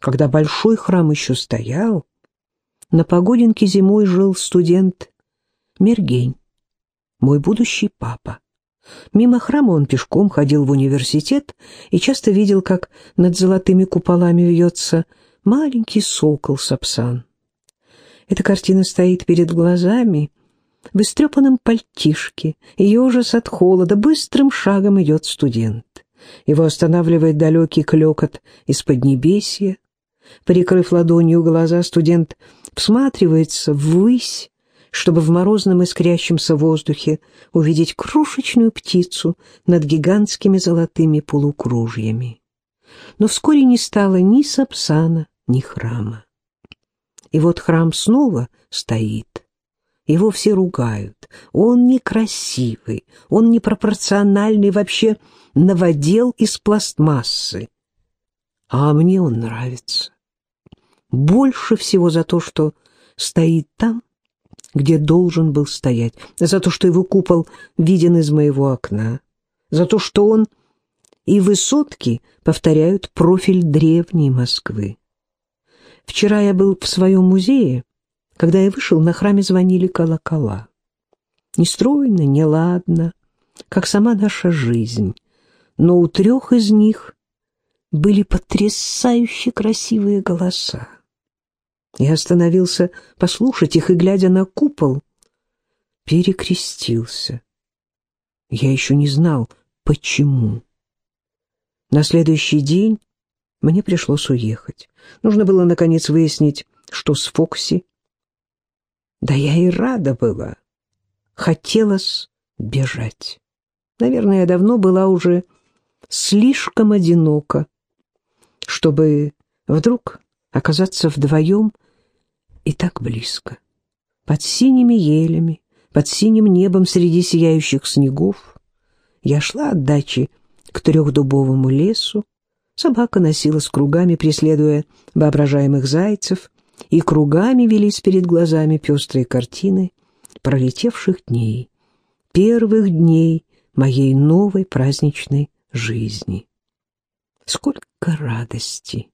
когда большой храм еще стоял, на Погодинке зимой жил студент Мергень, мой будущий папа. Мимо храма он пешком ходил в университет и часто видел, как над золотыми куполами вьется маленький сокол-сапсан. Эта картина стоит перед глазами, в истрепанном пальтишке, ежес от холода, быстрым шагом идет студент. Его останавливает далекий клекот из поднебесья. Прикрыв ладонью глаза, студент всматривается ввысь, чтобы в морозном искрящемся воздухе увидеть крошечную птицу над гигантскими золотыми полукружьями. Но вскоре не стало ни сапсана, ни храма. И вот храм снова стоит. Его все ругают. Он некрасивый, он непропорциональный, вообще новодел из пластмассы. А мне он нравится. Больше всего за то, что стоит там, где должен был стоять, за то, что его купол виден из моего окна, за то, что он и высотки повторяют профиль древней Москвы. Вчера я был в своем музее, когда я вышел, на храме звонили колокола. Нестройно, неладно, как сама наша жизнь, но у трех из них были потрясающе красивые голоса. Я остановился послушать их и, глядя на купол, перекрестился. Я еще не знал, почему. На следующий день мне пришлось уехать. Нужно было, наконец, выяснить, что с Фокси. Да я и рада была. Хотелось бежать. Наверное, я давно была уже слишком одинока, чтобы вдруг оказаться вдвоем и так близко. Под синими елями, под синим небом среди сияющих снегов я шла от дачи к трехдубовому лесу. Собака носилась кругами, преследуя воображаемых зайцев, и кругами велись перед глазами пестрые картины пролетевших дней, первых дней моей новой праздничной жизни. Сколько радости!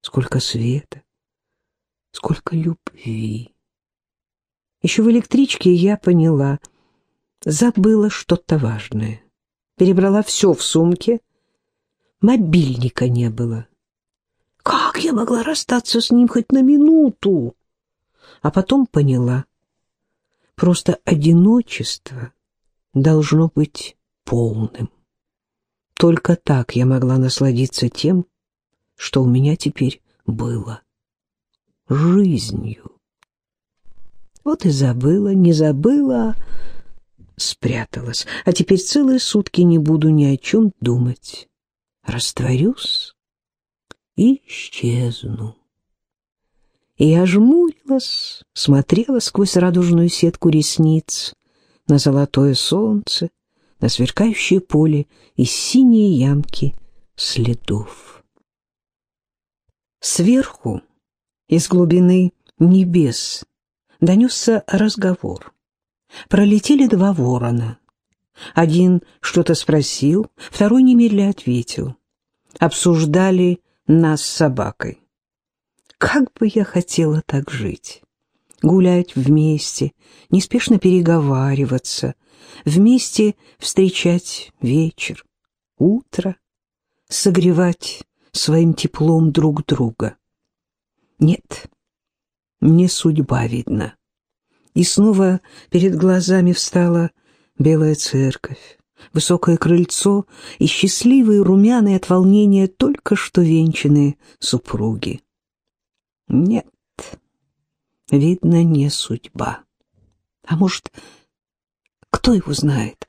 Сколько света, сколько любви. Еще в электричке я поняла, забыла что-то важное. Перебрала все в сумке, мобильника не было. Как я могла расстаться с ним хоть на минуту? А потом поняла, просто одиночество должно быть полным. Только так я могла насладиться тем, что у меня теперь было. Жизнью. Вот и забыла, не забыла, спряталась. А теперь целые сутки не буду ни о чем думать. Растворюсь и исчезну. И я жмурилась, смотрела сквозь радужную сетку ресниц на золотое солнце, на сверкающее поле и синие ямки следов. Сверху, из глубины небес, донесся разговор. Пролетели два ворона. Один что-то спросил, второй немедля ответил. Обсуждали нас с собакой. Как бы я хотела так жить! Гулять вместе, неспешно переговариваться, вместе встречать вечер, утро, согревать своим теплом друг друга. Нет, не судьба видна. И снова перед глазами встала белая церковь, высокое крыльцо и счастливые румяные от волнения только что венчанные супруги. Нет, видно, не судьба. А может, кто его знает,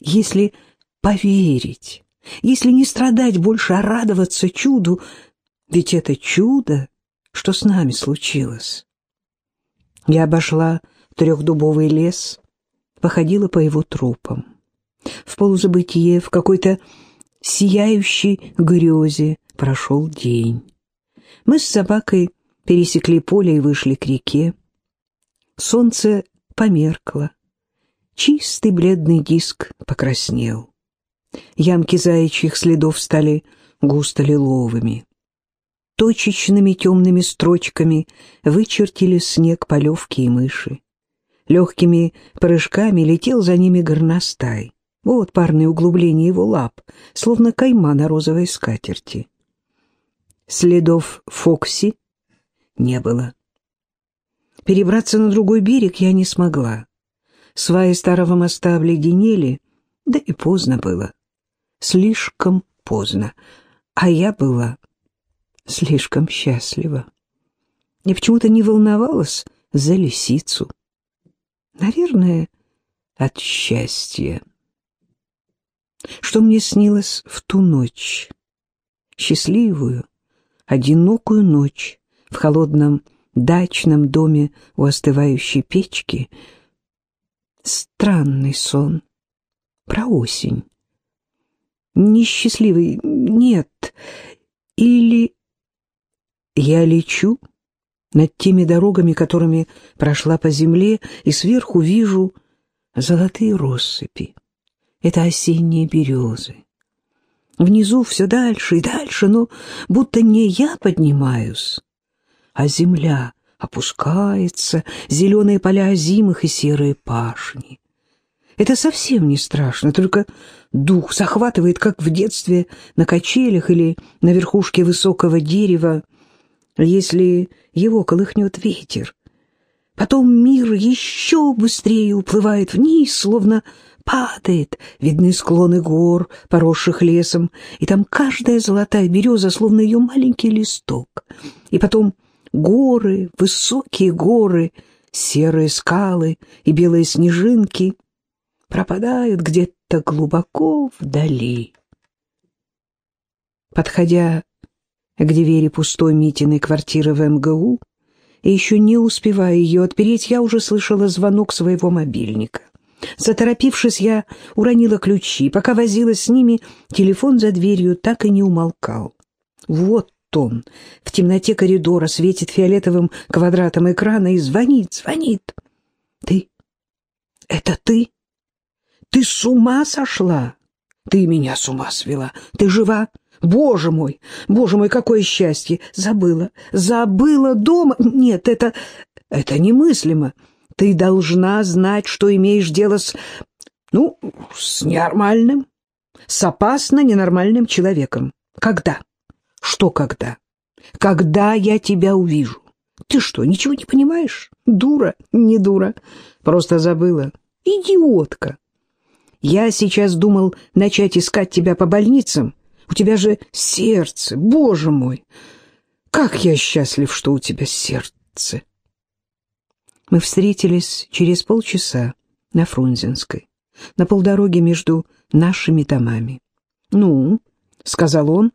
если поверить если не страдать больше, а радоваться чуду, ведь это чудо, что с нами случилось. Я обошла трехдубовый лес, походила по его трупам. В полузабытие, в какой-то сияющей грезе прошел день. Мы с собакой пересекли поле и вышли к реке. Солнце померкло. Чистый бледный диск покраснел. Ямки заячьих следов стали густо лиловыми. точечными темными строчками вычертили снег полевки и мыши. Легкими прыжками летел за ними горностай. Вот парные углубления его лап, словно кайма на розовой скатерти. Следов Фокси не было. Перебраться на другой берег я не смогла. Сваи старого моста обледенели, да и поздно было. Слишком поздно. А я была слишком счастлива. И почему-то не волновалась за лисицу. Наверное, от счастья. Что мне снилось в ту ночь? Счастливую, одинокую ночь в холодном дачном доме у остывающей печки. Странный сон. Про осень. Несчастливый, нет. Или я лечу над теми дорогами, которыми прошла по земле, и сверху вижу золотые россыпи. Это осенние березы. Внизу все дальше и дальше, но будто не я поднимаюсь, а земля опускается, зеленые поля озимых и серые пашни. Это совсем не страшно, только дух захватывает, как в детстве на качелях или на верхушке высокого дерева, если его колыхнет ветер. Потом мир еще быстрее уплывает вниз, словно падает, видны склоны гор, поросших лесом, и там каждая золотая береза, словно ее маленький листок. И потом горы, высокие горы, серые скалы и белые снежинки пропадают где-то глубоко вдали. Подходя к двери пустой Митиной квартиры в МГУ, и еще не успевая ее отпереть, я уже слышала звонок своего мобильника. Заторопившись, я уронила ключи. Пока возилась с ними, телефон за дверью так и не умолкал. Вот он в темноте коридора светит фиолетовым квадратом экрана и звонит, звонит. «Ты? Это ты? Ты с ума сошла? Ты меня с ума свела. Ты жива? Боже мой, боже мой, какое счастье! Забыла, забыла дома. Нет, это... это немыслимо. Ты должна знать, что имеешь дело с... ну, с ненормальным, с опасно ненормальным человеком. Когда? Что когда? Когда я тебя увижу? Ты что, ничего не понимаешь? Дура, не дура. Просто забыла. Идиотка. Я сейчас думал начать искать тебя по больницам. У тебя же сердце, боже мой. Как я счастлив, что у тебя сердце. Мы встретились через полчаса на Фрунзенской, на полдороге между нашими домами. «Ну», — сказал он,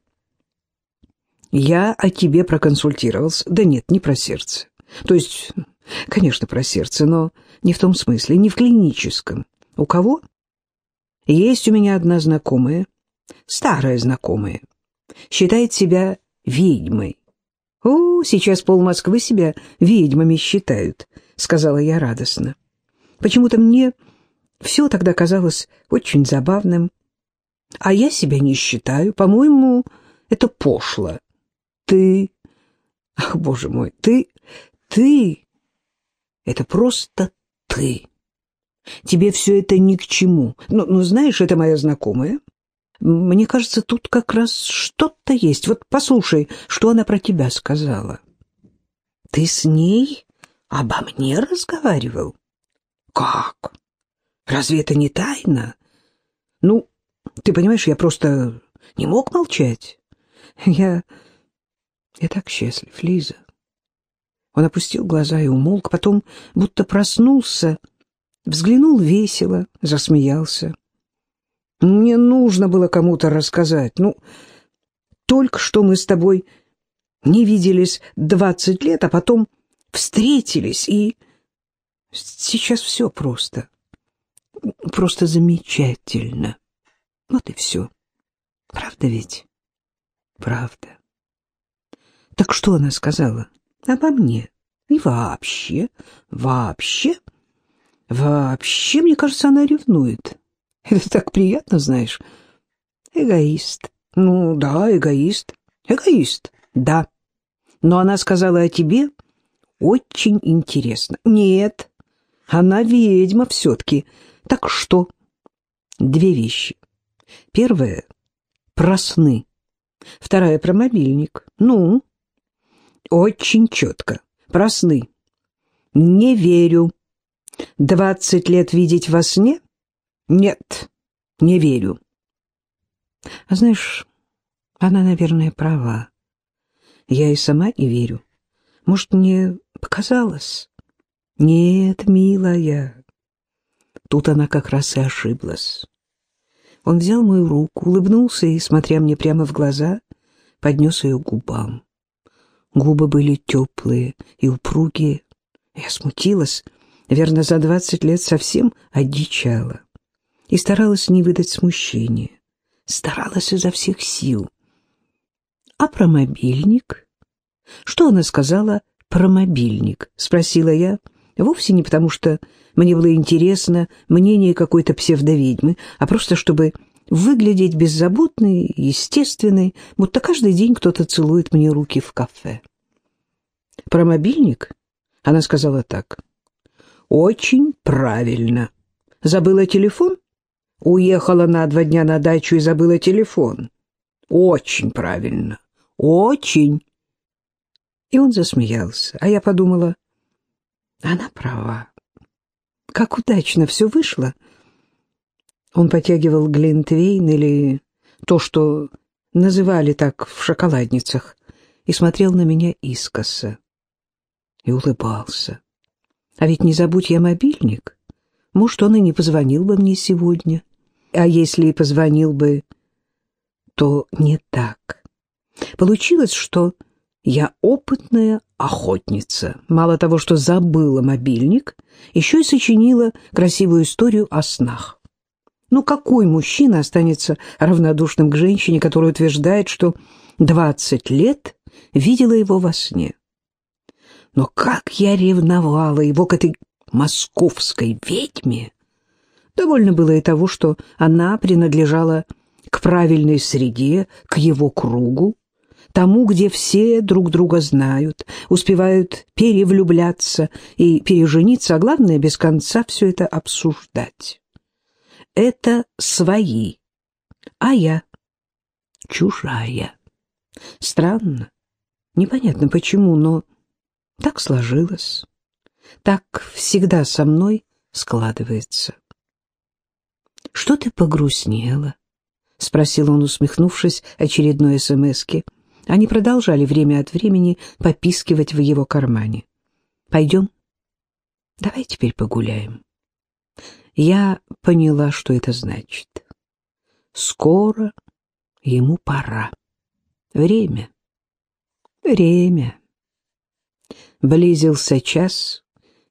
— «я о тебе проконсультировался. Да нет, не про сердце. То есть, конечно, про сердце, но не в том смысле, не в клиническом. У кого? Есть у меня одна знакомая, старая знакомая, считает себя ведьмой. О, сейчас пол Москвы себя ведьмами считают. — сказала я радостно. Почему-то мне все тогда казалось очень забавным. А я себя не считаю. По-моему, это пошло. Ты... Ах, боже мой, ты... Ты... Это просто ты. Тебе все это ни к чему. Ну, ну, знаешь, это моя знакомая. Мне кажется, тут как раз что-то есть. Вот послушай, что она про тебя сказала. Ты с ней обо мне разговаривал? Как? Разве это не тайна? Ну, ты понимаешь, я просто не мог молчать. Я... я так счастлив, Лиза. Он опустил глаза и умолк, потом будто проснулся, взглянул весело, засмеялся. Мне нужно было кому-то рассказать. Ну, только что мы с тобой не виделись двадцать лет, а потом встретились, и сейчас все просто. Просто замечательно. Вот и все. Правда ведь? Правда. Так что она сказала? Обо мне. И вообще, вообще, вообще, мне кажется, она ревнует. Это так приятно, знаешь. Эгоист. Ну да, эгоист. Эгоист, да. но она сказала о тебе очень интересно. Нет, она ведьма все-таки. Так что? Две вещи. Первая — про сны. Вторая — про мобильник. Ну? Очень четко. Про сны. Не верю. Двадцать лет видеть во сне? Нет, не верю. А знаешь, она, наверное, права. Я и сама не верю. Может, мне показалось? Нет, милая. Тут она как раз и ошиблась. Он взял мою руку, улыбнулся и, смотря мне прямо в глаза, поднес ее к губам. Губы были теплые и упругие. Я смутилась, верно, за двадцать лет совсем одичала. И старалась не выдать смущения. Старалась изо всех сил. А про мобильник? Что она сказала про мобильник? Спросила я. Вовсе не потому, что мне было интересно мнение какой-то псевдоведьмы, а просто чтобы выглядеть беззаботной, естественной, будто каждый день кто-то целует мне руки в кафе. Про мобильник она сказала так. «Очень правильно. Забыла телефон? Уехала на два дня на дачу и забыла телефон. Очень правильно. Очень». И он засмеялся, а я подумала, она права. Как удачно все вышло. Он потягивал глинтвейн или то, что называли так в шоколадницах, и смотрел на меня искоса и улыбался. А ведь не забудь я мобильник, может, он и не позвонил бы мне сегодня. А если и позвонил бы, то не так. Получилось, что я опытная охотница. Мало того, что забыла мобильник, еще и сочинила красивую историю о снах. Ну какой мужчина останется равнодушным к женщине, которая утверждает, что двадцать лет видела его во сне? Но как я ревновала его к этой московской ведьме! Довольно было и того, что она принадлежала к правильной среде, к его кругу, тому, где все друг друга знают, успевают перевлюбляться и пережениться, а главное, без конца все это обсуждать. Это свои, а я чужая. Странно, непонятно почему, но так сложилось. Так всегда со мной складывается. «Что ты погрустнела?» — спросил он, усмехнувшись очередной СМСке. Они продолжали время от времени попискивать в его кармане. «Пойдем? Давай теперь погуляем». Я поняла, что это значит. Скоро ему пора. Время. Время близился час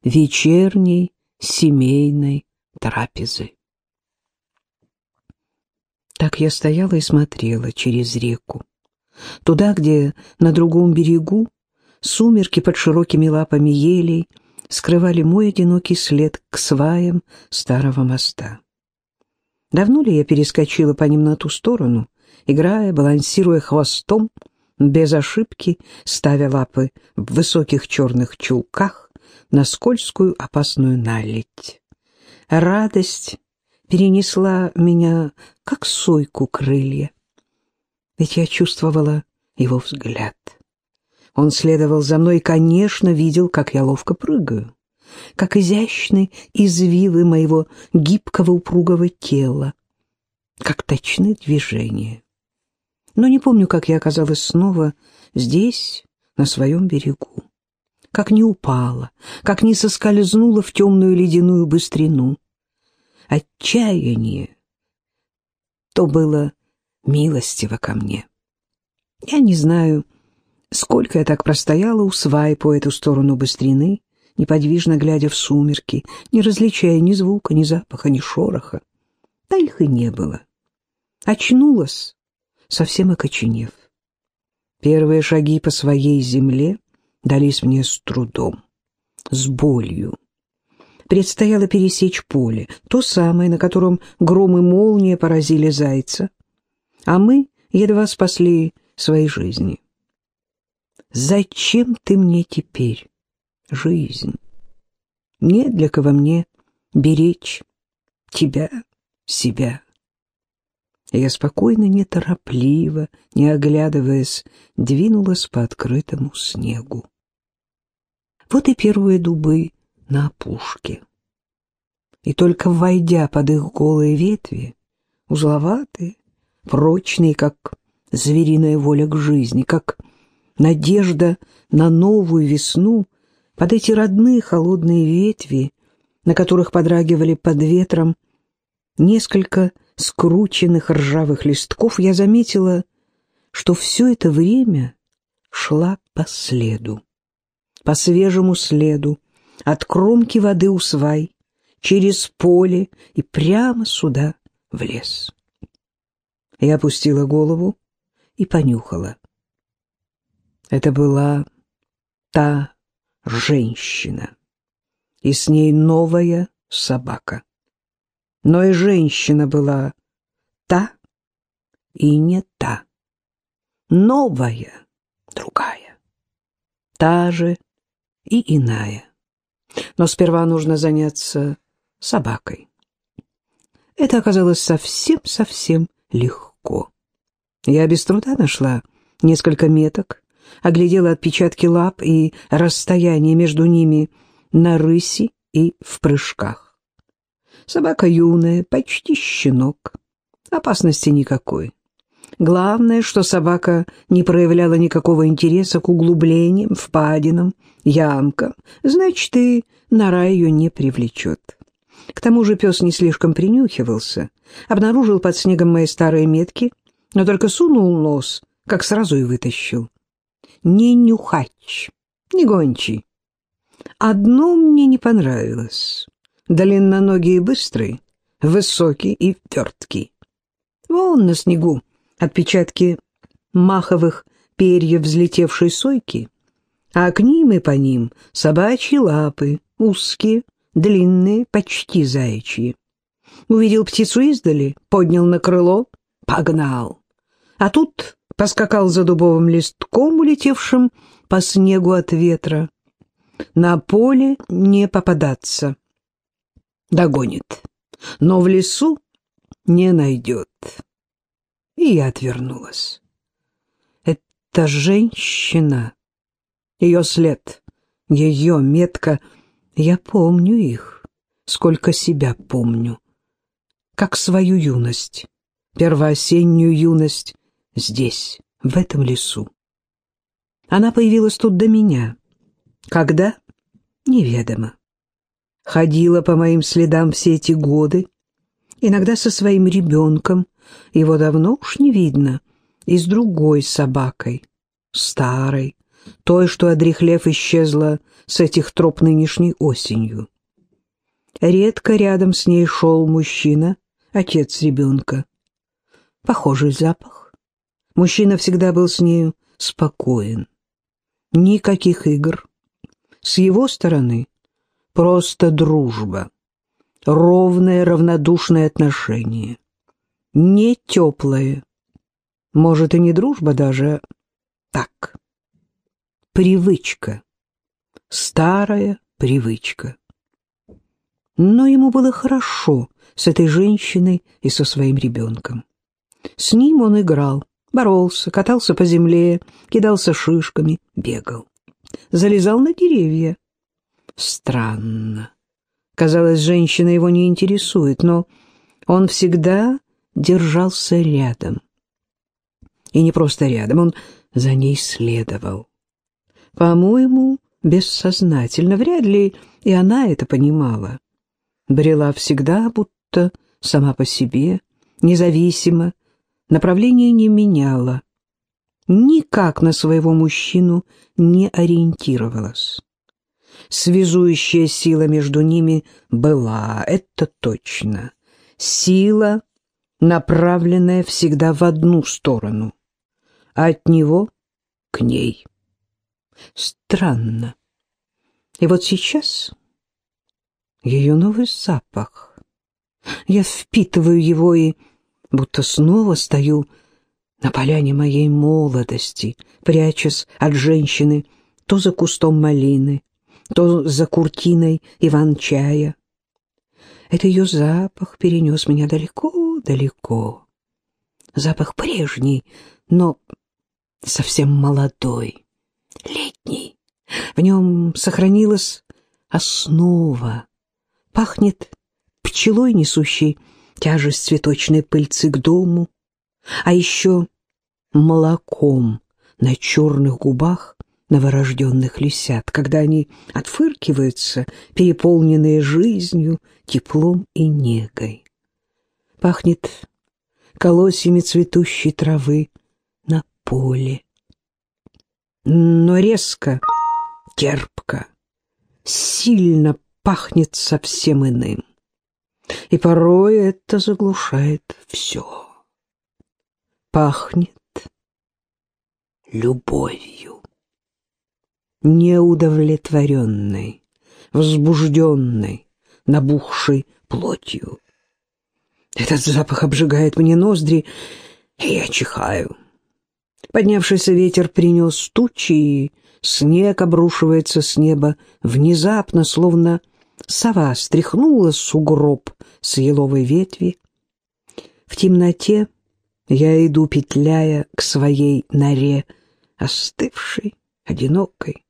вечерней семейной трапезы. Так я стояла и смотрела через реку, туда, где на другом берегу сумерки под широкими лапами елей скрывали мой одинокий след к сваям старого моста. Давно ли я перескочила по ним на ту сторону, играя, балансируя хвостом, без ошибки ставя лапы в высоких черных чулках на скользкую опасную наледь. Радость перенесла меня, как сойку крылья. Ведь я чувствовала его взгляд. Он следовал за мной и, конечно, видел, как я ловко прыгаю, как изящны извивы моего гибкого упругого тела, как точны движения но не помню, как я оказалась снова здесь, на своем берегу. Как не упала, как не соскользнула в темную ледяную быстрину. Отчаяние то было милостиво ко мне. Я не знаю, сколько я так простояла у свай по эту сторону быстрины, неподвижно глядя в сумерки, не различая ни звука, ни запаха, ни шороха. Да их и не было. Очнулась совсем окоченев. Первые шаги по своей земле дались мне с трудом, с болью. Предстояло пересечь поле, то самое, на котором гром и молния поразили зайца, а мы едва спасли свои жизни. Зачем ты мне теперь? Жизнь. Не для кого мне беречь тебя, себя. Я спокойно, неторопливо, не оглядываясь, двинулась по открытому снегу. Вот и первые дубы на опушке. И только войдя под их голые ветви, узловатые, прочные, как звериная воля к жизни, как надежда на новую весну, под эти родные холодные ветви, на которых подрагивали под ветром несколько скрученных ржавых листков, я заметила, что все это время шла по следу, по свежему следу, от кромки воды у свай, через поле и прямо сюда, в лес. Я опустила голову и понюхала. Это была та женщина, и с ней новая собака. Но и женщина была та и не та. Новая, другая. Та же и иная. Но сперва нужно заняться собакой. Это оказалось совсем-совсем легко. Я без труда нашла несколько меток, оглядела отпечатки лап и расстояние между ними на рыси и в прыжках. Собака юная, почти щенок. Опасности никакой. Главное, что собака не проявляла никакого интереса к углублениям, впадинам, ямкам, значит, и нора ее не привлечет. К тому же пес не слишком принюхивался, обнаружил под снегом мои старые метки, но только сунул нос, как сразу и вытащил. Не нюхач, не гончий. Одно мне не понравилось. Длинноногий и быстрый, высокий и верткий. Вон на снегу отпечатки маховых перьев взлетевшей сойки, а к ним и по ним собачьи лапы, узкие, длинные, почти заячьи. Увидел птицу издали, поднял на крыло, погнал. А тут поскакал за дубовым листком, улетевшим по снегу от ветра. На поле не попадаться. Догонит, но в лесу не найдет. И я отвернулась. Это женщина, ее след, ее метка — я помню их, сколько себя помню, как свою юность, первоосеннюю юность здесь, в этом лесу. Она появилась тут до меня. Когда? Неведомо. Ходила по моим следам все эти годы, иногда со своим ребенком, его давно уж не видно, и с другой собакой, старой, той, что, одрехлев, исчезла с этих троп нынешней осенью. Редко рядом с ней шел мужчина, отец ребенка. Похожий запах. Мужчина всегда был с нею спокоен. Никаких игр. С его стороны просто дружба. Ровное, равнодушное отношение. Не теплое. Может, и не дружба даже, так. Привычка старая привычка. Но ему было хорошо с этой женщиной и со своим ребенком. С ним он играл, боролся, катался по земле, кидался шишками, бегал. Залезал на деревья. Странно. Казалось, женщина его не интересует, но он всегда держался рядом. И не просто рядом, он за ней следовал. По-моему, бессознательно, вряд ли и она это понимала. Брела всегда будто сама по себе, независимо, направление не меняла, никак на своего мужчину не ориентировалась. Связующая сила между ними была, это точно. Сила, направленная всегда в одну сторону, от него к ней. Странно. И вот сейчас ее новый запах. Я впитываю его и будто снова стою На поляне моей молодости, прячась от женщины то за кустом малины, то за куртиной иван-чая. Это ее запах перенес меня далеко-далеко. Запах прежний, но совсем молодой, летний. В нем сохранилась основа. Пахнет пчелой, несущей тяжесть цветочной пыльцы к дому, а еще молоком на черных губах новорожденных лисят, когда они отфыркиваются, переполненные жизнью, теплом и негой. Пахнет колосьями цветущей травы на поле. Но резко, терпко, сильно пахнет совсем иным. И порой это заглушает все. Пахнет любовью. Неудовлетворенной, возбужденной, набухшей плотью. Этот запах обжигает мне ноздри, и я чихаю. Поднявшийся ветер принес тучи, и снег обрушивается с неба внезапно, словно сова стряхнула сугроб с еловой ветви. В темноте я иду, петляя к своей норе, остывшей, одинокой,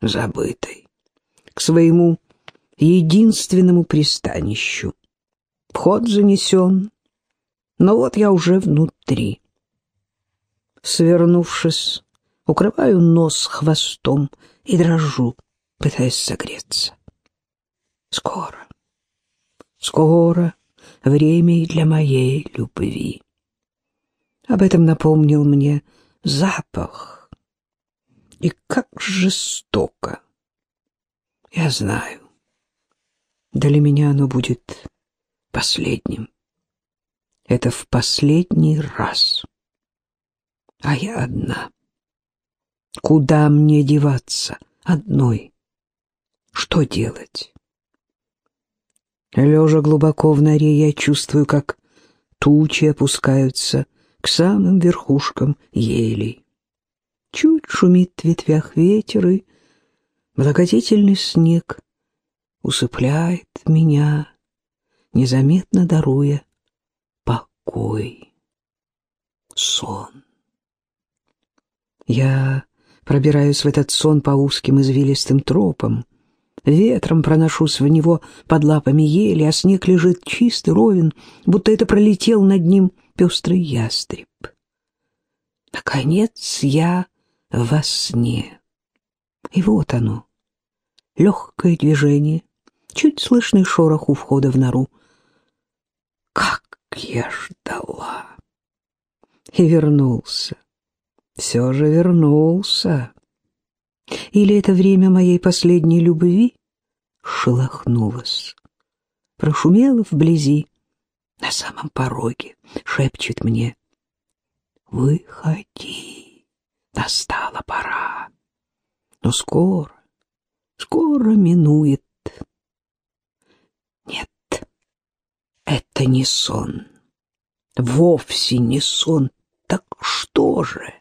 забытой, к своему единственному пристанищу. Вход занесен, но вот я уже внутри. Свернувшись, укрываю нос хвостом и дрожу, пытаясь согреться. Скоро, скоро время и для моей любви. Об этом напомнил мне запах. И как жестоко. Я знаю. Для меня оно будет последним. Это в последний раз. А я одна. Куда мне деваться одной? Что делать? Лежа глубоко в норе, я чувствую, как тучи опускаются к самым верхушкам елей. Чуть шумит в ветвях ветер, и благодетельный снег усыпляет меня, незаметно даруя покой, сон. Я пробираюсь в этот сон по узким извилистым тропам, ветром проношусь в него под лапами ели, а снег лежит чистый, ровен, будто это пролетел над ним пестрый ястреб. Наконец я во сне. И вот оно, легкое движение, чуть слышный шорох у входа в нору. Как я ждала! И вернулся. Все же вернулся. Или это время моей последней любви шелохнулось, прошумело вблизи, на самом пороге, шепчет мне. «Выходи, настала пора, но скоро, скоро минует». Нет, это не сон, вовсе не сон, так что же?